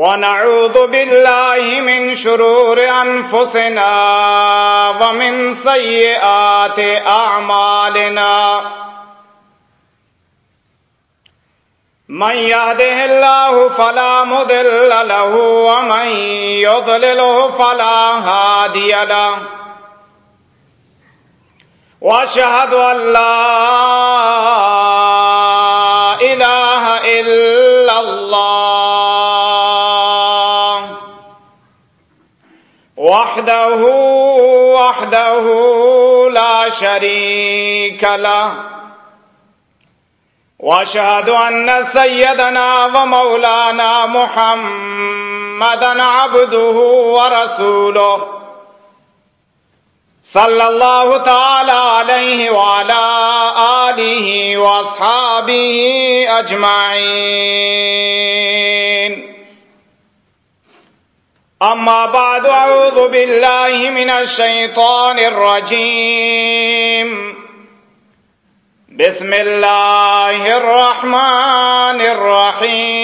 ونعوذ بالله من شرور أنفسنا ومن سيئات أعمالنا. من يهده الله فلا مضل له ومن يضلله فلا هادي له. واشهد ان لا وحده وحده لا شريك له. واشهد ان سيدنا ومولانا محمدا عبده ورسوله. صلى الله تعالى عليه وعلى آله وأصحابه أجمعين. أما بعد أعوذ بالله من الشيطان الرجيم. بسم الله الرحمن الرحيم.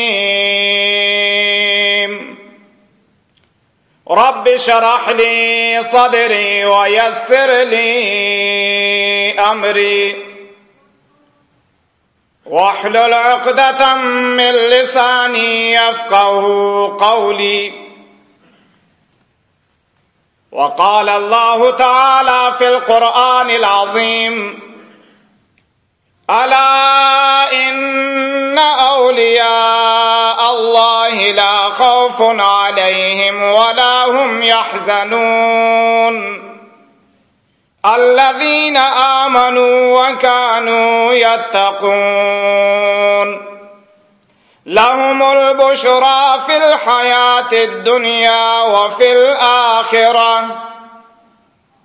رب شرح لي صدري ويسر لي أمري. واحلل عقدة من لساني يفقه قولي. وقال الله تعالى في القرآن العظيم ألا إن أولياء الله لا خوف عليهم ولا هم يحزنون. الذين آمنوا وكانوا يتقون. لهم البشرى في الحياة الدنيا وفي الآخرة.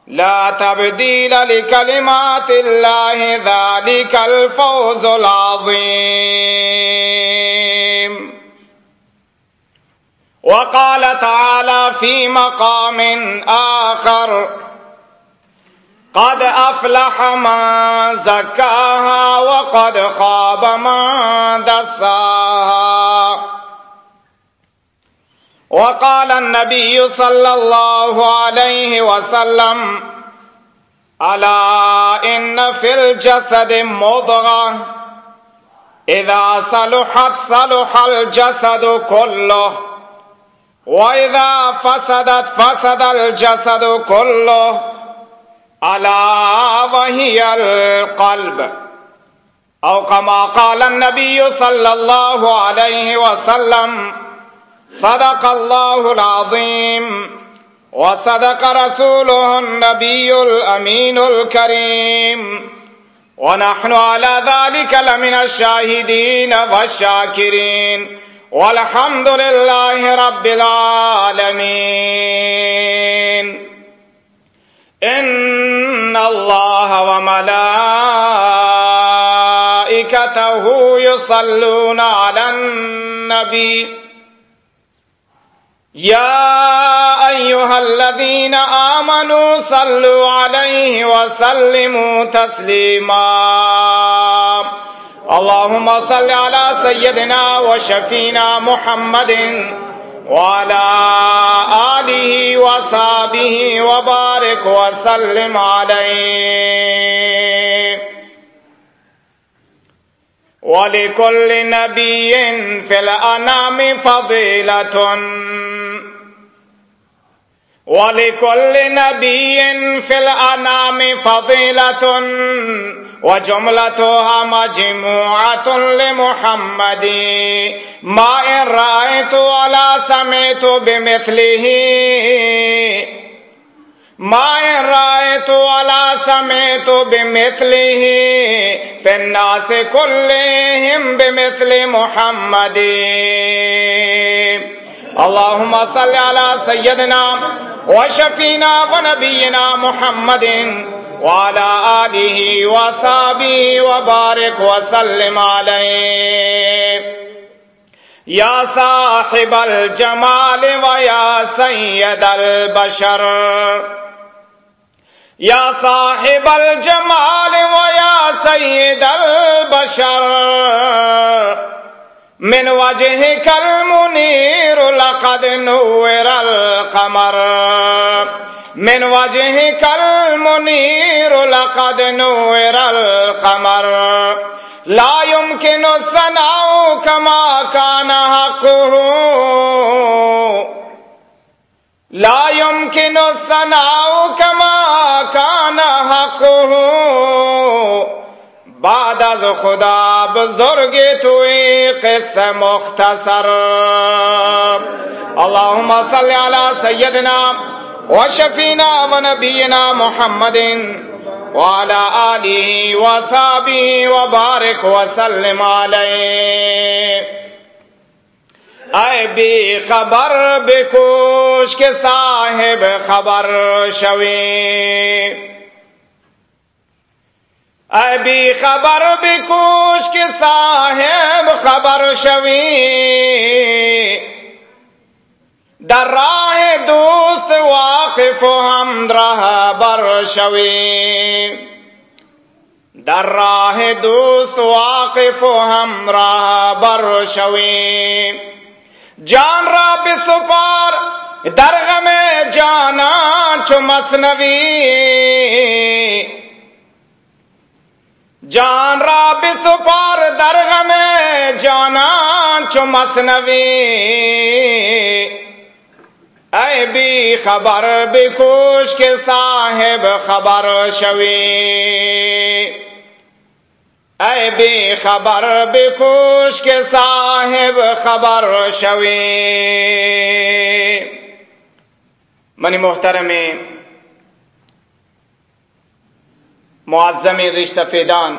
لا تبديل لكلمات الله ذلك الفوز العظيم. وقال تعالى في مقام آخر قد أفلح من زكاها وقد خاب من دساها. وقال النبي صلى الله عليه وسلم، ألا إن في الجسد مضغة؟ إذا صلحت صلح الجسد كله، وإذا فسدت، فسد الجسد كله، ألا وهي القلب؟ أو كما قال النبي صلى الله عليه وسلم صدق الله العظيم. وصدق رسوله النبي الأمين الكريم. ونحن على ذلك لمن الشاهدين والشاكرين. والحمد لله رب العالمين. إن الله وملائكته يصلون على النبي. يا أيها الذين آمنوا صلوا عليه وسلموا تسليما. اللهم صل على سيدنا وشفينا محمد وعلى آله وصحبه وبارك وسلم عليه. ولكل نبي في الأنام فضيلة. ولكل نبي في الأنام فضيلة. وجملتها مجموعة لمحمد. ما إن رأيت ولا سمعت بمثله. ما إن رأيت ولا سمعت بمثله في الناس كلهم بمثل محمد۔ اللهم صل على سيدنا وشفينا ونبينا محمد وعلى آله وصحبه وبارك وسلم عليه يا صاحب الجمال ويا سيد البشر۔ يا صاحب الجمال ويا سيد البشر. من وجهك المنير لقد نور القمر. من وجهك المنير لقد نور القمر. لا يمكن الثناء كما كان حقه. لا يمكن الثناء كما كان حقه. بعد از خدا بزرگ توی قصه مختصر. اللهم صل على سيدنا وشفينا ونبينا محمد وعلى آله وصحبه وبارك وسلم عليه اے بی خبر بکوش کے صاحب خبر شوی۔ ابھی خبر بھی کوش کے صاحب خبر شوی۔ در راہ دوست واقف ہم راہ بر شوی۔ در راہ دوست واقف ہم راہ بر شوی۔ جان را بسپار درغ میں جانا چمسنوی جان را بسپار درغ میں جانا چمسنوی اے بھی خبر بھی خوش کے صاحب خبر شوی۔ اے بھی خبر بھی خوش کے صاحب خبر شوی۔ منی محترم، معظم رشتہ فیدان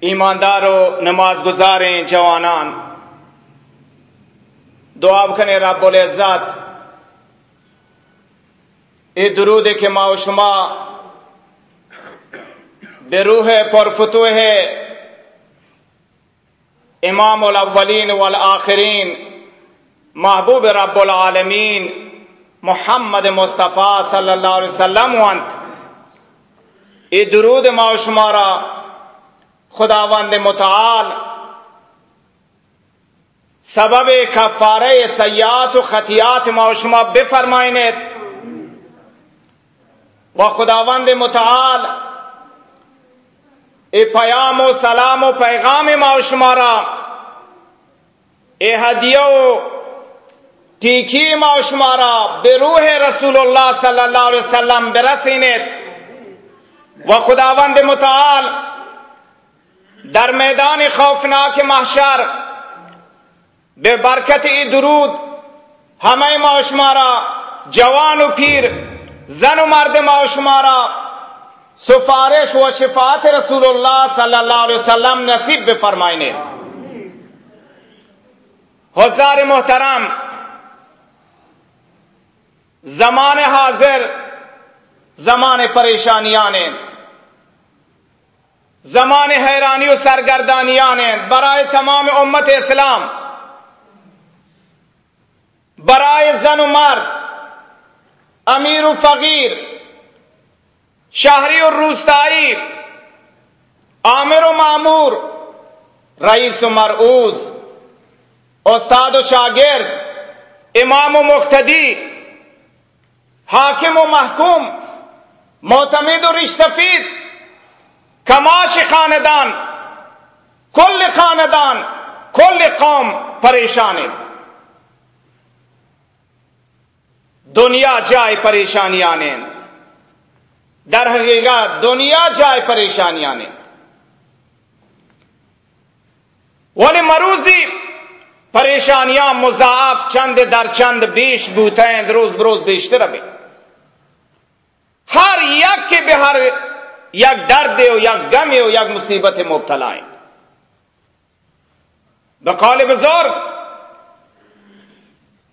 ایماندار و نماز گزاریں جوانان۔ دعا کنے رب العزت۔ اے درود کے ما و شما بے روح پر فتوح امام الاولین والآخرین، محبوب رب العالمین، محمد مصطفیٰ صلی اللہ علیہ وسلم وانت۔ ای درود ما و شمارا، خداوند متعال۔ سبب کفارے سیات و خطیات ما و شما بفرمائنت و خداوند متعال اے پیام و سلام و پیغام ما و شمارا اے ہدیہ و ٹیکی ما و شمارا بے روح رسول اللہ صلی اللہ علیہ وسلم برسینت و خداوند متعال در میدان خوفناک محشر بے برکت ای درود ہمیں ما و شمارا جوان و پیر زن و مرد ما و شمارا سفارش و شفاعت رسول اللہ صلی اللہ علیہ وسلم نصیب بفرمائنے حضار محترم، زمان حاضر، زمان پریشانیاں زمان حیرانی و سرگردانیاں برائے تمام امت اسلام، برائے زن و مرد، امیر و فقیر شہری و روستائی، عامر و معمور، رئیس و مرعوز، استاد و شاگرد، امام و مقتدی، حاکم و محکوم، معتمد و رشتفید کماش خاندان، کل خاندان، کل قوم پریشان دنیا جائے پریشانیاں در حقیقت دنیا جائے پریشانیاں نے۔ ولی مروزی پریشانیاں مضاف چند در چند بیش بوتیں روز بروز بیشتر ابھی ہر یک کے بہر یک درد ہو یک غم ہو یک مصیبت مبتلا ہیں۔ بقول بزرگ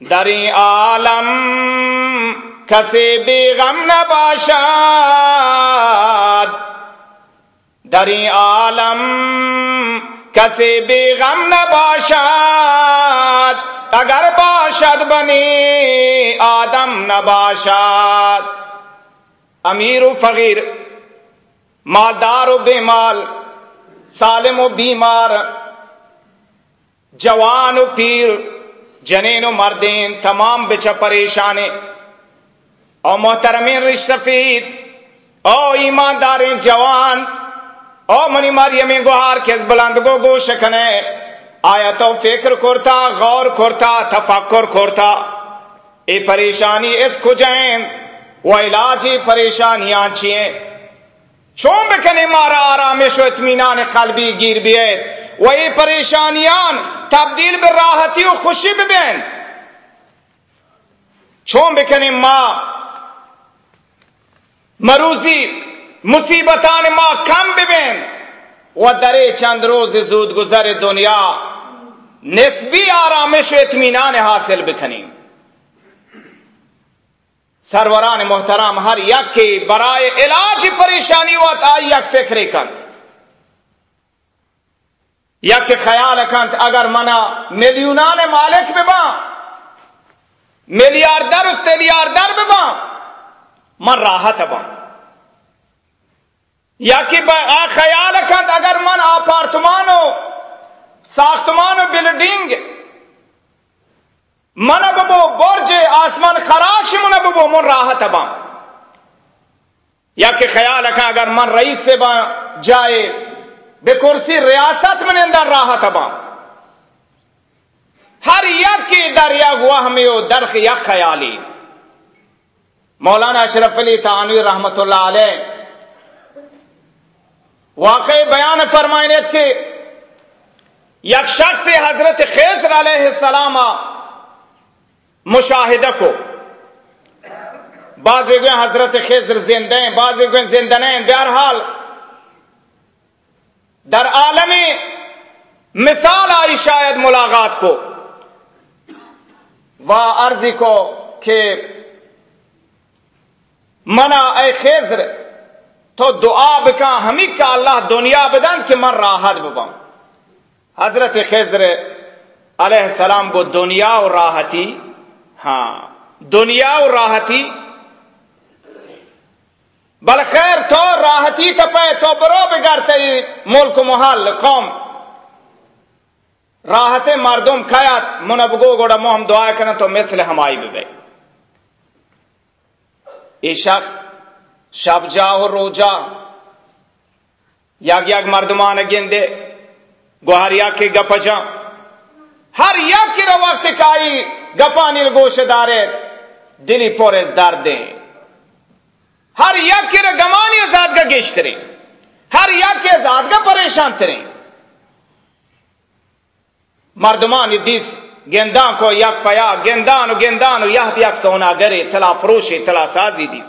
دری عالم کسی بے غم نباشد دری عالم کسی بے غم نباشد اگر باشد بنی آدم نباشد امیر و فقیر، مالدار و بے مال، سالم و بیمار، جوان و پیر، جنین و مردین، تمام بچ پریشان او محترمین رش سفید او ایماندار جوان او منی مریم گوہار کس بلند گو گو شکنے، آیا تو فکر کرتا، غور کرتا، تفکر کرتا۔ اے پریشانی اس کجائیں وہ علاجی پریشانیاں چیئے چون بکنے مارا آرامش و اطمینان قلبی گیر بیت و ای پریشانیان تبدیل به راحتی و خوشی ببین۔ چون بکنیم ما مروزی، مصیبتان ما کم ببین. و در چند روز زود گذر دنیا، نسبی آرامش و اطمینان حاصل بکنیم. سروران محترم، ہر یک کی برائے علاج پریشانی وقت آئی یک فکر کن. یک خیال کن اگر منا ملیونان مالک ببا، ملیاردر اس تلیاردر ببا من راحت با یا کہ خیال کن اگر من آپارتمان ہو، ساختمان و بلڈنگ من ببو برج آسمان خراش من ببو من راحت با یا کہ خیال رکھا اگر من رئیس سے با جائے، بے کرسی ریاست من اندر راحت با ہر یک کی در یک وہ درخ یک خیالی۔ مولانا اشرف علی تعانوی رحمت اللہ علیہ، واقعی بیان فرمائنیت کے یک شخص حضرت خیزر علیہ السلام مشاہدہ کو بعض گئے حضرت خضر زندہ ہیں بعض گئے زندہ نہیں بہرحال، در عالمی مثال آئی شاید ملاقات کو وہ عرضی کو کہ منا اے خضر، تو دعا بکا ہمیں کا اللہ دنیا بدن کہ من راحت ببم. حضرت خضر علیہ السلام کو دنیا اور راحتی؟ ہاں دنیا و راحتی؟ بل خیر تو راحتی تپے تو برو بگرتے ملک محل، قوم. راحت مردم کھایات منبگو گوڑا محم دعا کرنا تو مثل ہمائی بھی یہ شخص شب جا و رو جا۔ یاگ یاگ مردمان گندے گوہریا کے گپ جا۔ ہر یک کی وقت کائی گپانی گوش دارے، دلی پور از درد دیں ہر یک کی گمانی ازاد کا گیش کریں ہر یک کے ازاد کا پریشان کریں مردمان دیس گندان کو یک پیا گندان و گندان و یک یک سونا گرے تلا فروشی تلا سازی دیس.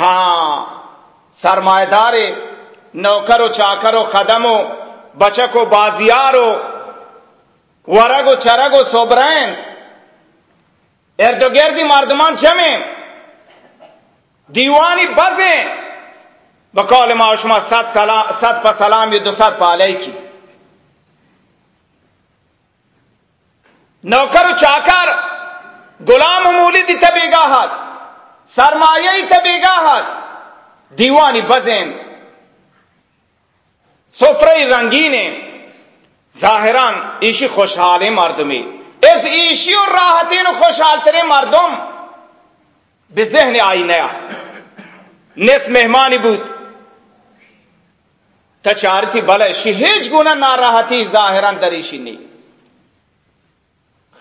ہاں سرمایہ دارے نوکر و چاکر و خدم و بچک و بازیار و ورگ و چرگ و صبرین ارد و گردی مردمان چمیں دیوانی بزیں بقول ما شما ست, سلام ست پا سلام دو ست پا علیہ کی نوکر و چاکر، غلام مولی دی تبیگا ہست سرمایہ تبیگا ہست دیوانی بزیں سفرے رنگینیں ظاہران ایشی خوشحال مردمی۔ اس ایشی اور راحتین خوشحال ترے مردم بے ذہن آئی نیا۔ نس مہمانی بود۔ تچارتی بلے شہیج گونا نہ راحتی ظاہران دریشی نہیں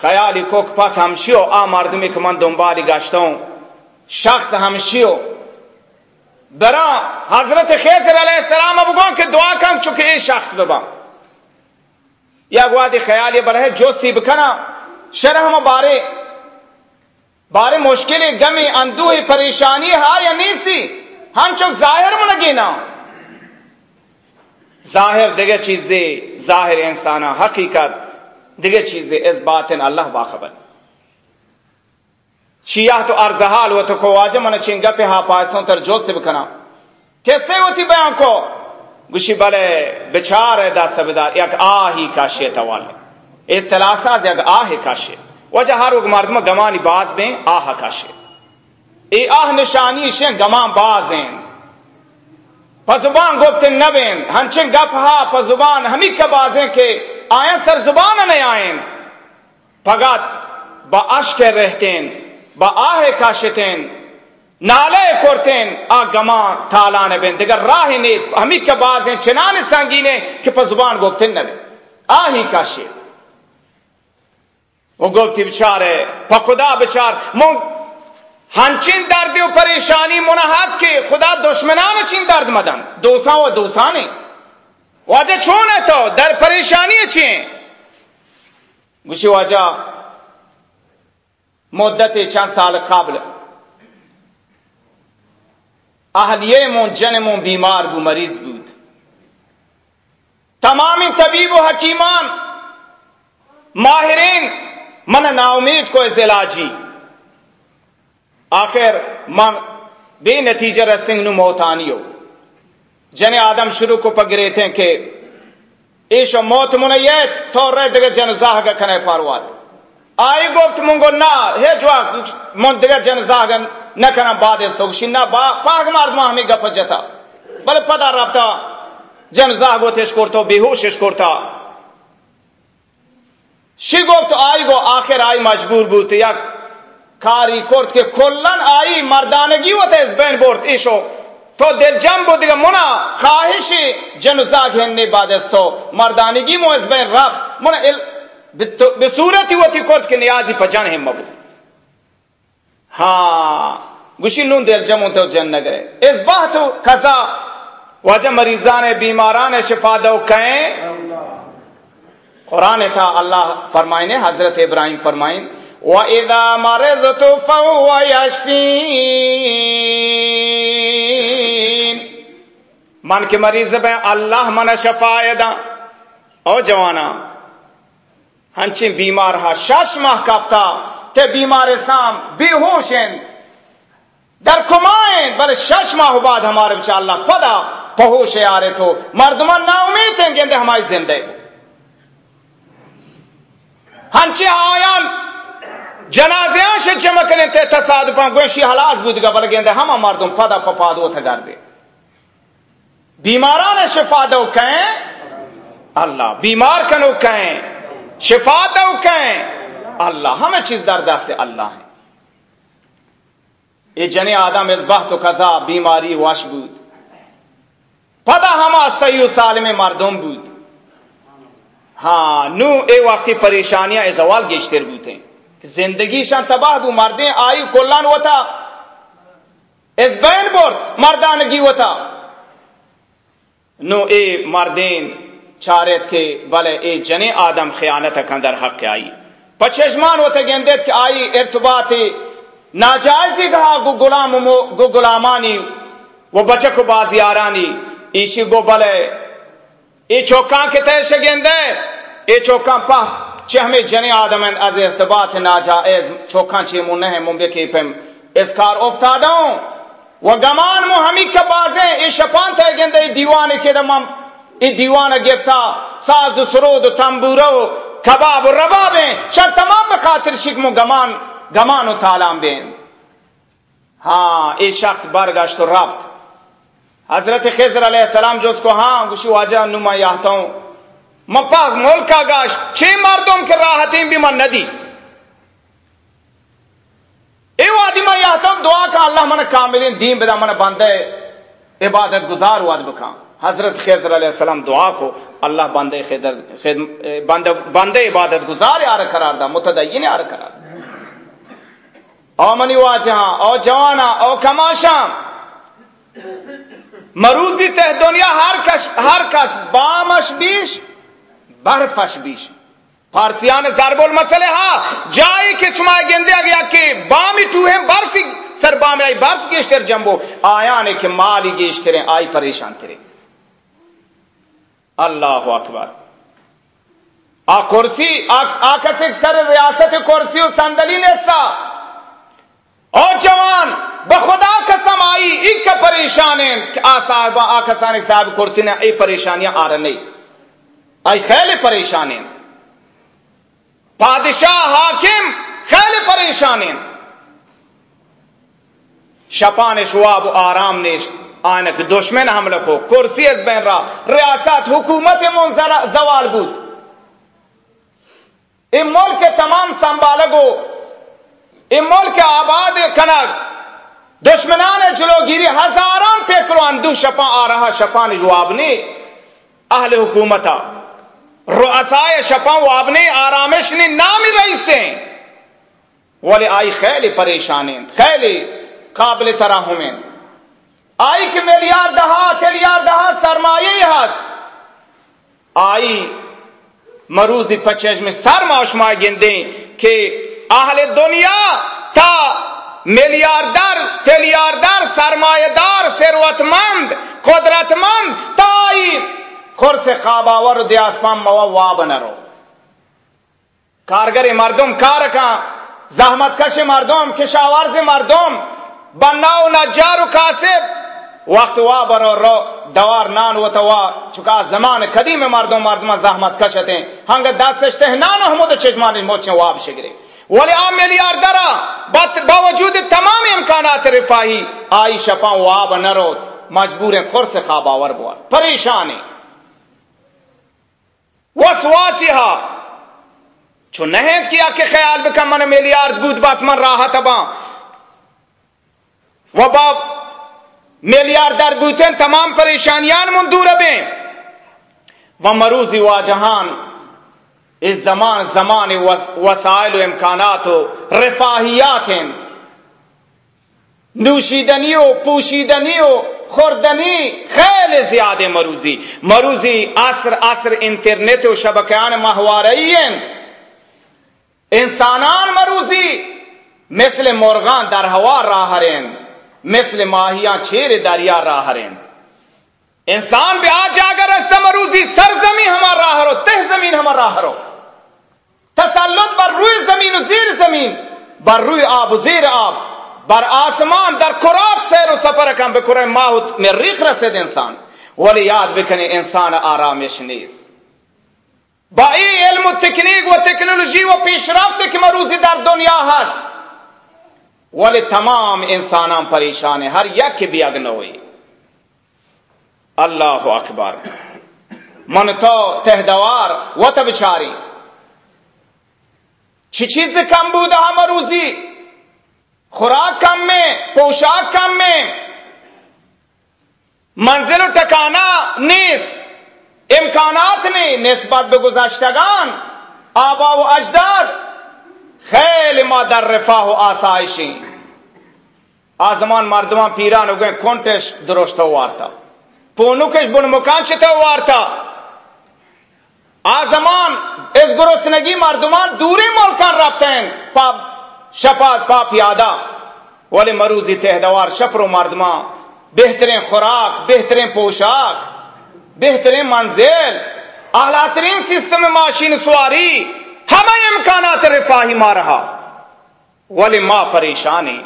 خیالی کوک پاس ہمشیو آ مردمی که من دنبالی گشتوں شخص ہمشیو برا حضرت خیزر علیہ السلام اب گون کہ دعا کن چکے یہ شخص ببا یا گوادی خیال برہ جو سی بکنا شرح ہم بارے بارے مشکل گمی اندو پریشانی ہا یا نہیں سی ہم چوک ظاہر میں نا ظاہر دیگه چیزیں ظاہر انسان حقیقت. دیگه چیزیں اس بات اللہ باخبر شیعہ تو ارزحال و تو کو واجہ من چنگا پہ ہا پاسوں تر جو سے بکنا کیسے ہوتی بیان کو؟ گوشی بلے بچار دا سبدار یک آہی کاشی توال. اطلاع یک آہ کاشی وجہ ہر وقت مردم گمانی باز بیں آہ کاشی ای آہ نشانی شیں گمان باز ہیں زبان گفت نبین. ہنچن گپ ہا پ زبان ہمی کے بازیں کے آئیں سر زبان نہیں آئیں پگت با اشک رہتین، با آہ کاشتین، نالے کرتین آ گما تالان بین۔ دیگر راہ نیز، ہمی کے بازیں چنان سنگینے کہ پ زبان گفت نبین آہی کاشی۔ وہ گفتی بچارے، پا خدا بچار۔ مونگ ہنچین درد و پریشانی منحت کے خدا دشمنان چین درد مدن۔ دوسان و دوسانی واجہ چھون ہے تو، در پریشانی چین گوشی واجہ، مدت چند سال قبل۔ اہلیہ مون جن مون بیمار بو، مریض بود۔ تمامی طبیب و حکیمان، ماہرین، من نا امید کو علاجی آخر، من بے نتیجہ رسنگ نو موتانی ہو۔ جن آدم شروع کو پگرے تھے کہ ایشو موت منیت تو رہ دگے جن زاہ گا کنے پاروات آئی گفت منگو نا ہے جو من دگے جن زاہ گا نہ کنا بعد اس تو شنا با پاک مرد ما ہمیں گپ جتا۔ بل پدا رابطہ، جن زاہ گو تیش کرتا بے ہوشش کرتا۔ شی گفت آئی گو آخر آئی مجبور بود یک کاری کرد که کلن آئی مردانگی و تیز بین برد، ایشو تو دل جم بود دیگه منا خواهشی. جنزاگ هننی بعد از تو. مردانگی مو از بین رفت. منا به صورتی وتی کرد که نیازی پا جن هم بود. ہاں گوشی نون دل جمون تو جن نگرے اس بحث قضا. وجہ مریضان بیماران شفا دو کہیں قرآن تھا اللہ فرمائنے، حضرت ابراہیم فرمائیں، وَإِذَا مَرِضْتُ فَهُوَ يَشْفِينَ من کے مریض بے اللہ من شفایہ دا او جوانا ہنچی بیمار ہا شش ماہ کپتا تے بیمار سام بے ہوشیں در کمائیں بل شش ماہ بعد ہمارے بچا اللہ پدا پہوش آ رہے تو. مردمان نا امید ہیں کہ ہماری زندگی ہنچی آیان جنازیاں سے چمکنے تے تصادفاں گوشی حالات بود گا بل گیندے ہم مردم پدا پپا دو تھا گردے بیماران شفا دو کہیں؟ اللہ، بیمار کنو کہیں؟ شفا دو کہیں؟ اللہ، ہمیں چیز دردہ سے اللہ ہے یہ جن آدم از بحت و قضا، بیماری واش بود۔ پدا ہما صحیح سالم مردم بود۔ ہاں نو اے وقتی پریشانیاں ازوال گیشتر بوتے زندگی شان تباہ بو، مردیں آئی کلان وتا اس بین بورد مردانگی وتا نو اے مردین چارت کے بلے اے جنے آدم خیانت کندر حق کے آئی۔ پچشمان ہوتا گندت کہ آئی ارتباط ناجائزی کہا گو غلام گو غلامانی وہ بچک بازیارانی۔ ایشی گو بلے ای چوکاں کے تیش گندے ای چوکاں پا چھ ہمیں جنے آدم از استبات ناجائز، چوکاں چھ منہ ہے منبے کی پم اس کار افتادا ہوں و گمان مو همی که بازه ای شپان تا ای دیوانه که دمم. ای دیوانه گفتا ساز و سرود و تنبوره و کباب و ربابه چه تمام بخاطر شکمو گمان گمان و تالام بین. ها ای شخص برگشت و ربط حضرت خضر علیه السلام جز کو ها گوشی واجه نمایه هتا ہوں من ملکا ملک چه مردم که راحتیم بی من ندی؟ اے وادی دعا کا اللہ من کاملین دین بدا من بندے عبادت گزار واد بکا حضرت خضر علیہ السلام دعا کو اللہ بندے خضر بندے, بندے عبادت گزار آر قرار دا متدین آر قرار دا۔ او منی واجہ او جوانا او کماشا مروزی ته دنیا هر کس هر کس بامش بیش برفش بیش۔ فارسیان ضرب المثل ها جایی که چما گنده اگه که بامی تو هم برفی، سر بام ای برف گیشتر جنبو، آیان که مالی گیشتر آئی پریشان کرے۔ اللہ اکبر۔ آ کرسی، آ کسی سر ریاست کرسی و صندلی نیستا او جوان، بخدا قسم آئی، ایک پریشان ہیں۔ آ صاحب، آ کسان صاحب کرسی نے، ای پریشانیاں آ رہی آئی خیل پریشان ہیں۔ بادشاہ حاکم، خیل پریشان شپان شواب آرام نے آنک دشمن حملہ کو کرسی از بین را، ریاست حکومت منظر زوال بود۔ این ملک تمام سنبالگو این ملک آباد کنگ، دشمنان جلوگیری ہزاران پیکرو اندو شپا آ رہا شپان جواب نے اہل حکومتا رؤسائے شپا وابنے آرامش نے نام رئیس ہیں۔ ولی آئی خیلی پریشانی خیلی قابل تراہمیں آئی کہ ملیار دہا تلیار دہا، سرمایہ ہس آئی مروزی پچیج میں سر معاشما گندیں کہ اہل دنیا تا ملیاردر تلیاردر سرمایہ دار ثروت مند قدرت مند تائی خور سے خواب آور دی آسمان موا وا بنرو. کارگر مردم کار کا، زحمت کش مردم، کشاورز مردم، بناو نجار و کاسب. وقت وا برو رو، دوار نان و توا. چکا زمان قدیم مردم مردم زحمت کشتے. ہنگ دستش تہنان حمود چجمان موچیں واب شگرے. ولی آم میلیاردرا باوجود تمام امکانات رفاہی. آئی شپا واب نرو مجبور خور سے خواب آور بوار پریشانی. وسواسیہا چو نہید کیا کہ خیال بکم من میلیارد بود بات من راحت ابا۔ و باب میلیاردر بوتن تمام پریشانیان من دور بیں و مروزی واجہان اس زمان زمان وسائل و امکانات و رفاہیات ہیں نوشیدنی و پوشیدنی و خوردنی خیلی زیادہ مروزی. مروزی عصر عصر انٹرنیٹ و شبکیان ماہواری انسانان مروزی. مثل مرغان در ہوا راہ رین مثل ماہیاں چھیر دریا راہ رین انسان بھی آج اگر رستہ مروزی سرزمین ہمارا راہ رو تہ زمین ہمارا راہ رو. تسلط بر روی زمین و زیر زمین، بر روی آب و زیر آب. بر آسمان در کراک سیر و سفر کن به کرای ماهوت میں ریخ رسید انسان. ولی یاد بکنی انسان آرامش نیست. با ای علم و تکنیک و تکنولوژی و پیشرفت که مروزی در دنیا هست. ولی تمام انسانان پریشان ہر یک بیگ نوئی اللہ اکبر. من تو تهدوار و تبچاری چی چیز کم بوده همه روزی؟ خوراک کم میں، پوشاک کم میں۔ منزل و ٹکانا نیست امکانات نے نسبت به گذشتگان، آبا و اجداد۔ خیلی ما در رفاه و آسایشی۔ آزمان مردمان پیران و گوین کنٹش درشت وارتا۔ پونوکش بن مکان چتا وارتا؟ آزمان اس گرسنگی مردمان دوری ملکان رفتے ہیں پا شپات پا پیادا ولی مروزی تہدوار شپر و مردمان بہترین خوراک، بہترین پوشاک، بہترین منزل اعلیٰ ترین سسٹم ماشین سواری، ہمیں امکانات رفاہی ماں رہا. ولی ماں پریشانی.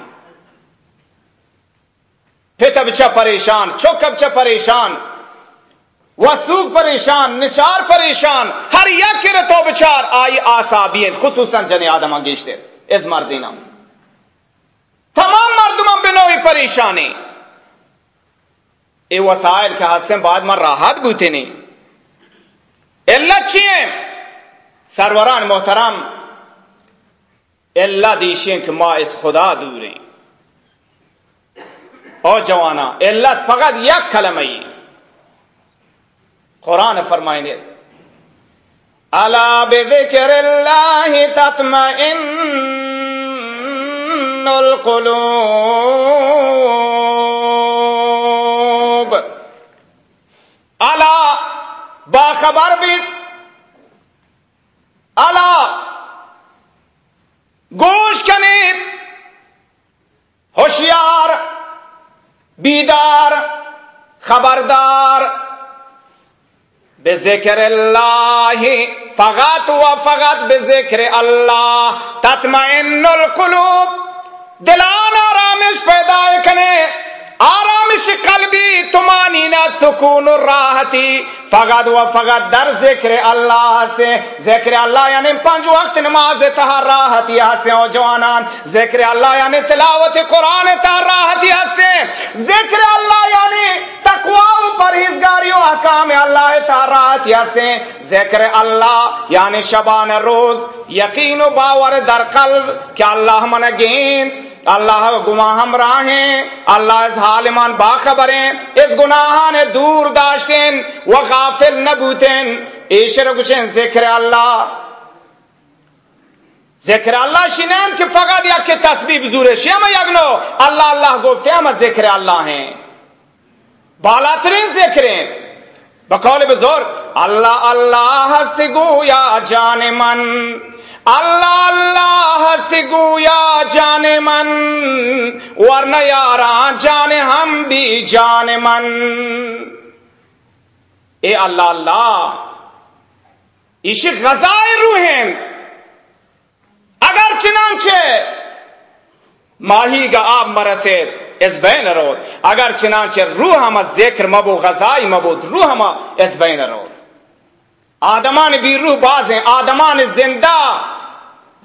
پھر بچا پریشان چوک بچا پریشان. وسوق پریشان، نشار پریشان. ہر یک تو بچار آئی آسابی خصوصاً جن آدم انگیشتے. اس مردینہ. تمام مردمان بنوی پریشانی اے وسائل کے حادثے بعد میں راحت گوتے نہیں. اللہ چیئے سروران محترم، اللہ دیشیں کہ ما اس خدا دوریں او جوانا، اللہ فقط یک کلمہ قرآن فرمائیں الا بذکر اللہ تطمئن القلوب. الا باخبر بھی الا گوش کنید. ہوشیار بیدار، خبردار. بے ذکر اللہ، فقط و فقط بے ذکر اللہ، تطمئن القلوب. دلان آرامش پیدا کنے آرامش قلبی تمانینت سکون راحتی۔ فقط و فقط در ذکر اللہ سے، ذکر اللہ یعنی پنج وقت نماز تہا راحتی ہستے او جوانان۔ ذکر اللہ یعنی تلاوت قرآن تہا راحتی ہستے ذکر اللہ یعنی تقوی و پرہیزگاری و احکام اللہ تہا راحتی ہستے ذکر اللہ یعنی شبان روز، یقین و باور در قلب کہ اللہ من گین اللہ گماہ ہمراہ اللہ اس حالمان باخبریں، اس گناہان دور داشتیں و غافل نبوتیں ایشر گشیں ذکر اللہ۔ ذکر اللہ شنین کہ فقط یک کے تسبیح بزور شیم یگنو؟ اللہ اللہ گفتے ہم ذکر اللہ ہیں۔ بالاترین ذکریں۔ بقول بزرگ، اللہ اللہ ہست گویا جان من۔ اللہ اللہ ہست گویا جان من، ورنہ یارا جان ہم بھی جان من۔ اے اللہ اللہ، عشق غذائے روحیں۔ اگر چنانچہ ماہی کا آب مرسے اس بین رو اگر چنانچہ روح ہم ذکر مبو غذائی مبو، روح ہم اس بین رو آدمان بھی روح باز ہیں آدمان زندہ۔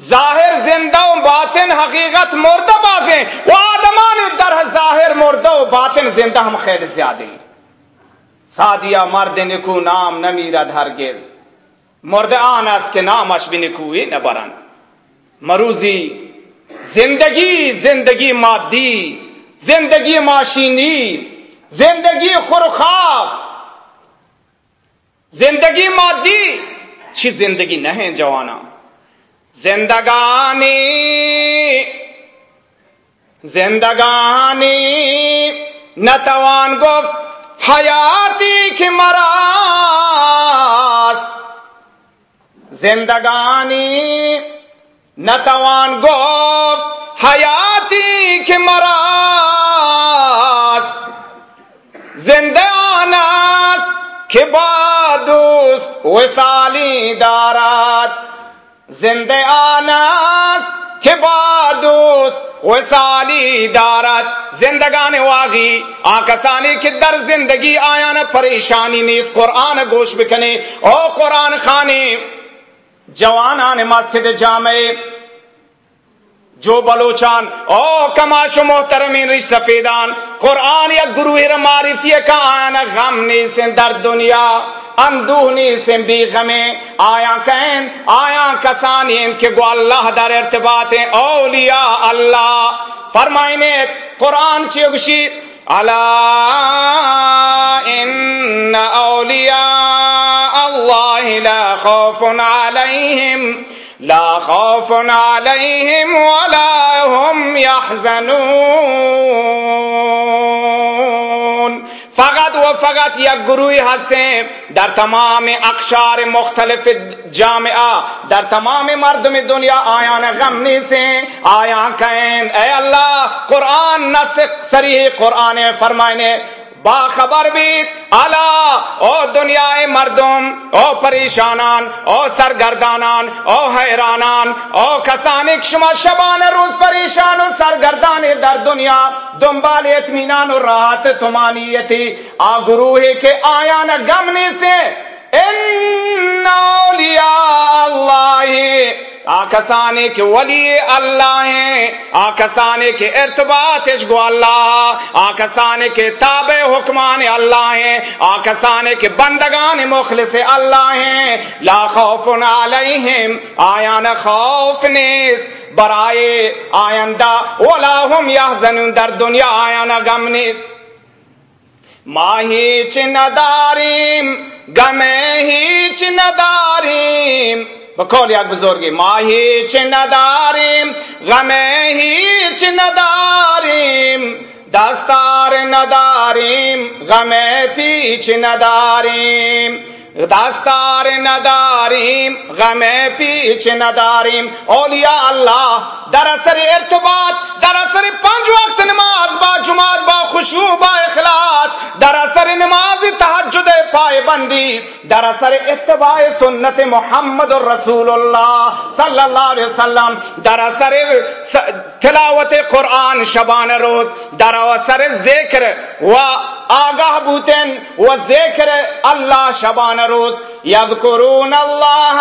ظاہر زندہ و باطن حقیقت مردہ باز وہ آدمان در ظاہر مردہ و باطن زندہ ہم خیر زیادہ سادیا مرد نکو نام نمیرد ہرگز۔ مرد آن است کے نام بھی نکوئی نبرن مروزی، زندگی زندگی مادی، زندگی ماشینی، زندگی خورخواب زندگی مادی، چی زندگی نہیں جوانا؟ زندگانی زندگانی نتوان گفت حیاتی کی مراز۔ زندگانی نتوان گفت حیاتی کی مراز۔ زنده آنست که با دوست وصالی دارد زنده آنست که با زندگان واغی، آکسانی که در زندگی آیان پریشانی نیست قرآن گوش بکنی او قرآن خانی جوانان مسجد جامع جو بلوچان، او کماش و محترمین رشتہ فیدان قرآن یا گروہ معرفی کا آیان غم نیسن در دنیا۔ اندوہنی سے بھی غمیں، آیا کہیں آیا کسانی کہ گو اللہ در ارتباط اولیاء اللہ۔ فرمائنے قرآن چیگشی الا ان اولیاء اللہ لا خوف علیہم، لا خوف علیہم ولا هم يحزنون فقط و فقط یک گروهی هستیم در تمام اقشار مختلف جامعہ در تمام مردم دنیا آیان غم نیستیم. آیا کہیں، اے اللہ، قرآن نسخ سریح قرآن فرمائنے باخبر بھی الا او دنیا مردم، او پریشانان، او سرگردانان، او حیرانان، او کسانک شما شبان روز پریشان و سرگردان در دنیا، دنبال اطمینان و راحت تمانیتی، آ گروہ کے آیا نہ گمنی سے ان اولیاء اللہ آکسانے کے ولی اللہ ہیں، آکسانے کے ارتباط گو اللہ، آکسانے کے تابع حکمان اللہ ہیں، آکسانے کے بندگان مخلص اللہ ہیں۔ لا خوف علیہم، آیا نہ خوف نیس برائے آئندہ، ولا هم یحزنون، در دنیا آیا نہ غم نیس ماہی چ نداریم گمے ہیچ نداریم بقول یک بزرگی ما هیچ نداریم غم هیچ نداریم دستار نداریم غم پیچ نداریم دستار نداریم، غم پیچ نداریم، اولیاء اللہ در اثر ارتباط، در اثر پنج وقت نماز با جماعت، با خشوع، با اخلاص، در اثر نماز تحجد پائے بندی در اثر اتباع سنت محمد رسول اللہ صلی اللہ علیہ وسلم، در اثر تلاوت قرآن شبان روز، در اثر ذکر و آگاہ بوتن و ذکر اللہ شبان روز، یذکرون اللہ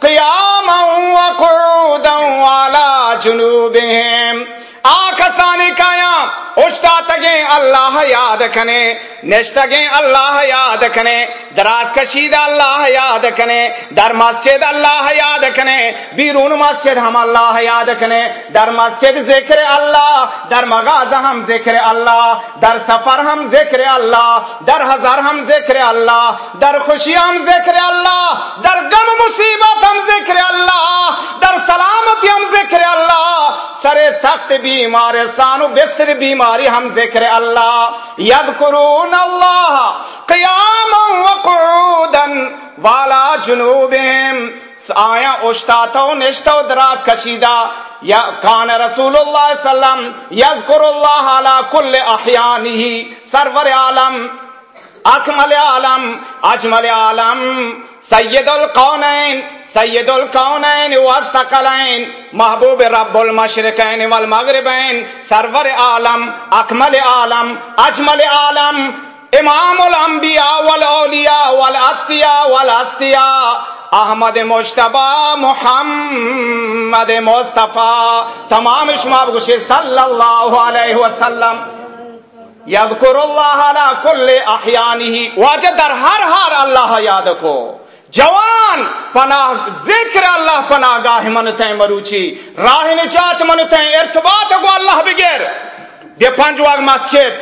قیاما و قعودا وعلا جنوبهم آکسانی کایا اشتا تگیں اللہ یاد کنے، نشتگیں اللہ یاد کنے، دراز کشید اللہ یاد کنے، در مسجد اللہ یاد کنے، بیرون مسجد ہم اللہ یاد کنے، در مسجد ذکر اللہ، در مغاز ہم ذکر اللہ، در سفر ہم ذکر اللہ، در ہزار ہم ذکر اللہ، در خوشی ہم ذکر اللہ، در غم مصیبت ہم ذکر اللہ، در سلامتی ہم ذکر اللہ، سر تخت بیمار سانو بستر بیماری ہم ذکر اللہ ید یذکرون اللہ قیاما وقعودا والا جنوبهم آیا اشتاتا و نشتا و دراز کشیدہ۔ یا کان رسول اللہ صلی علیہ وسلم یذکر اللہ علی کل احیانہ۔ سرور عالم، اکمل عالم، اجمل عالم۔ سید القونین سید القونین والثقلین محبوب رب المشرقین والمغربین، سرور عالم، اکمل عالم، اجمل عالم، امام الانبیاء والاولیاء والاسفیاء والاسفیاء احمد مشتبہ محمد مصطفیٰ، تمام شما بگوشی صلی اللہ علیہ وسلم. یذکر اللہ علی کل احیانی واجہ در ہر ہر اللہ یاد کو. جوان پناہ، ذکر اللہ پناہ گاہ منتیں مروچی، راہ نجات منتیں ارتباط کو اللہ بگیر یہ پنج واگ مسجد۔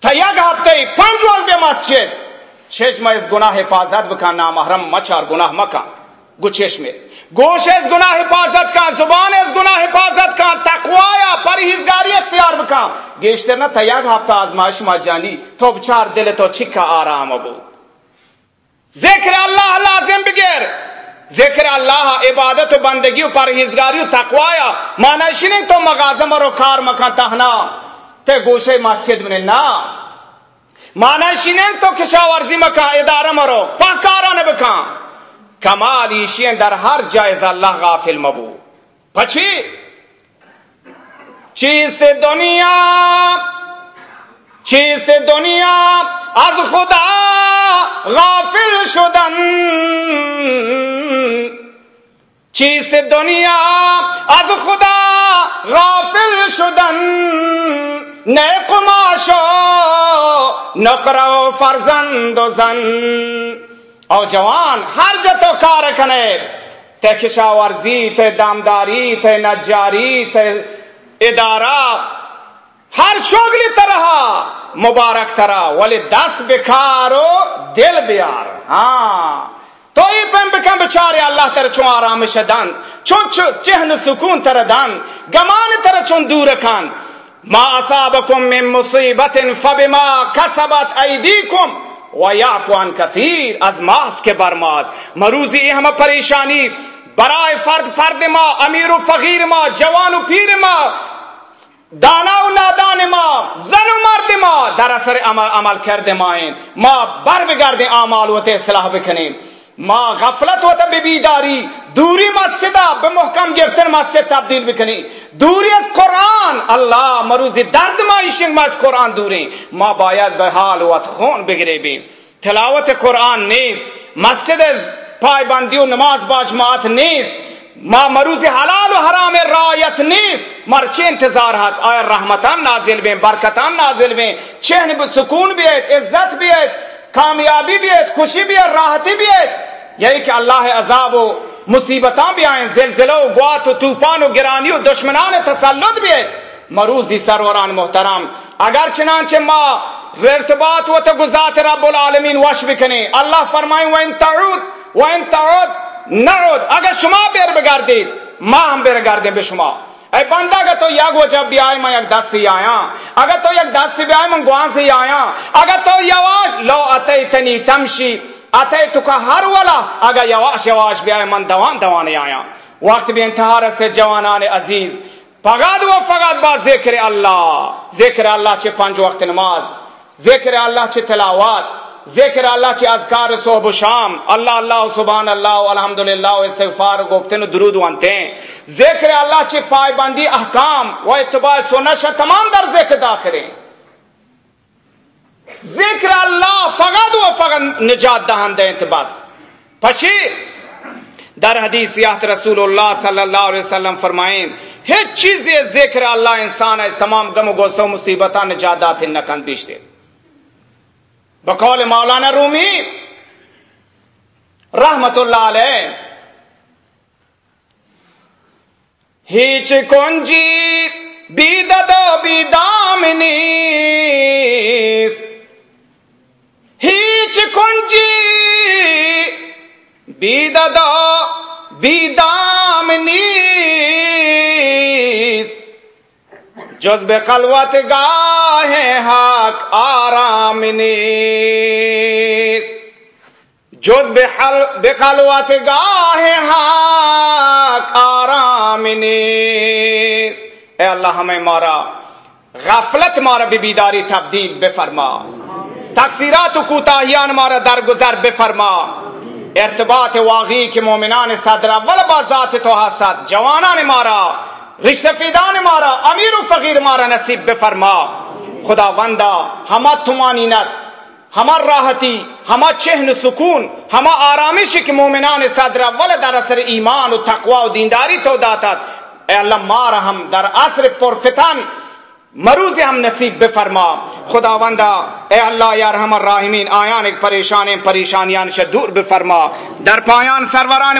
تھا یک ہفتے پنج واگ بے مسجد۔ چش میں گناہ حفاظت بکان نامحرم مچار گناہ مکان گچش میں۔ گوش اس گناہ حفاظت کا، زبان اس گناہ حفاظت کا تقوایا پرہیزگاری اختیار بکان گیشتر نہ تیاگ ہفتہ آزمائش ما جانی، تو بچار دل تو چھکا آرام ابو۔ ذکر اللہ لازم بگیر. ذکر اللہ عبادت و بندگی و پرہیزگاری و تقوایا. مانا شنی تو مغازم اور کار مکان تہنا. تے گوشے مسجد میں نا. مانا شنی تو کشاورزی مکان ادارہ مرو. پاکارا بکان کمال ایشین در ہر جائز اللہ غافل مبو. پچھی. چیز سے دنیا. چیز سے دنیا. از خدا. غافل شدن۔ چیز سے دنیا از خدا غافل شدن۔ نئے قماشو نقرو فرزند و زن۔ او جوان، ہر جتو کار کنے۔ تے کشاورزی، تے دامداری، تے نجاری، تے ادارہ۔ ہر شوگلی طرح مبارک طرح، ولی دس بکارو دل بیار۔ ہاں۔ تو ای پم بکم بچارے اللہ تر چون آرامش دن چون چہن سکون تر دن گمان تر چون دور کن ما اصابکم من مصیبت فبما کسبت ایدیکم۔ و یعفوان کثیر، از ماس کے برماز۔ مروزی ہم پریشانی۔ برائے فرد فرد ما، امیر و فقیر ما، جوان و پیر ما۔ دانا و نادان ما زن و مرد ما در اثر عمل, عمل کرده ما این ما بر بگردیم اعمال و اصلاح بکنیم. ما غفلت ہوتا بی بیداری. دوری مسجد به محکم گرفتن مسجد تبدیل بکنی. دوری از قرآن. اللہ مروز درد ما ایشنگ ما از قرآن دوری. ما باید به حال و خون بگیری بیم تلاوت قرآن نیست. مسجد پای بندی و نماز با جماعت نیست. ما مروز حلال و حرام رایت نیست. مرچه انتظار هست؟ آیا رحمتان نازل بین، برکتان نازل بین؟ چهن به سکون بیت عزت بیت کامیابی بیت خوشی بیت راحتی بیت یہی یعنی کہ اللہ عذاب و مصیبتاں بھی آئیں زلزلہ و گوات و طوفان و گرانی و دشمنان تسلط بھی مروزی سروران محترم، اگر چنانچہ ما ارتباط و تگزات رب العالمین وش بکنے اللہ فرمائیں وَإِن تَعُود وَإِن تَعُود نعود، اگر شما بیر بگردید، ما ہم بیر گردیں بے شما. اے بندہ اگر تو یک وجہ بھی آئے میں یک دس سے آیا اگر تو یک دس سے بھی آئے میں گوان سے آیا اگر تو یواش لو اتیتنی تمشی اتے تو کا ہر والا اگر یواش یواش بھی آئے من دوان دوان آیا وقت بھی انتہار سے جوانان عزیز، فقط و فقط با ذکر اللہ ذکر اللہ چھ پنج وقت نماز؟ ذکر اللہ چھ تلاوات ذکر اللہ چھ اذکار صبح و شام، اللہ اللہ، سبحان اللہ الحمدللہ و استغفار، گفتن و درود وانتے ہیں ذکر اللہ چھ پائے بندی احکام و اتباع سنت تمام در ذکر داخل ہیں۔ فقط و فقط نجات دهنده بس۔ پچی در حدیث یحت رسول اللہ صلی اللہ علیہ وسلم فرمائیں ہیچ چیز ذکر اللہ انسان ہے، تمام غم و غصہ و مصیبتہ نجات نکن بیشتے بقول مولانا رومی رحمت اللہ علیہ۔ ہیچ کنجی بیدد و بیدامنی هیچ کنجی بیددا بیدام جز به خلوت گاه حق آرام نیست۔ جز به خلوت گاه حق آرام نیست۔ اے اللہ ہمیں مارا۔ غفلت مارا بھی بیداری تبدیل بفرما تقصیرات و کوتاہیان مارا درگزر بفرما ارتباط واقعی که مومنان صدر اول با ذات تو هستد جوانان مارا۔ رشتفیدان مارا، امیر و فقیر مارا، نصیب بفرما۔ خدا خداوندا ہما تمانینت ہما راحتی ہما چہن سکون ہما آرامش که مومنان صدر اول در اثر ایمان و تقوا و دینداری تو داتد۔ اے اللہ مارا ہم در اثر پرفتن مروز ہم نصیب بفرما۔ خدا وندا اے اللہ یا رحم الراحمین آیان ایک پریشان، پریشانیان سے دور بفرما۔ در پایان سروران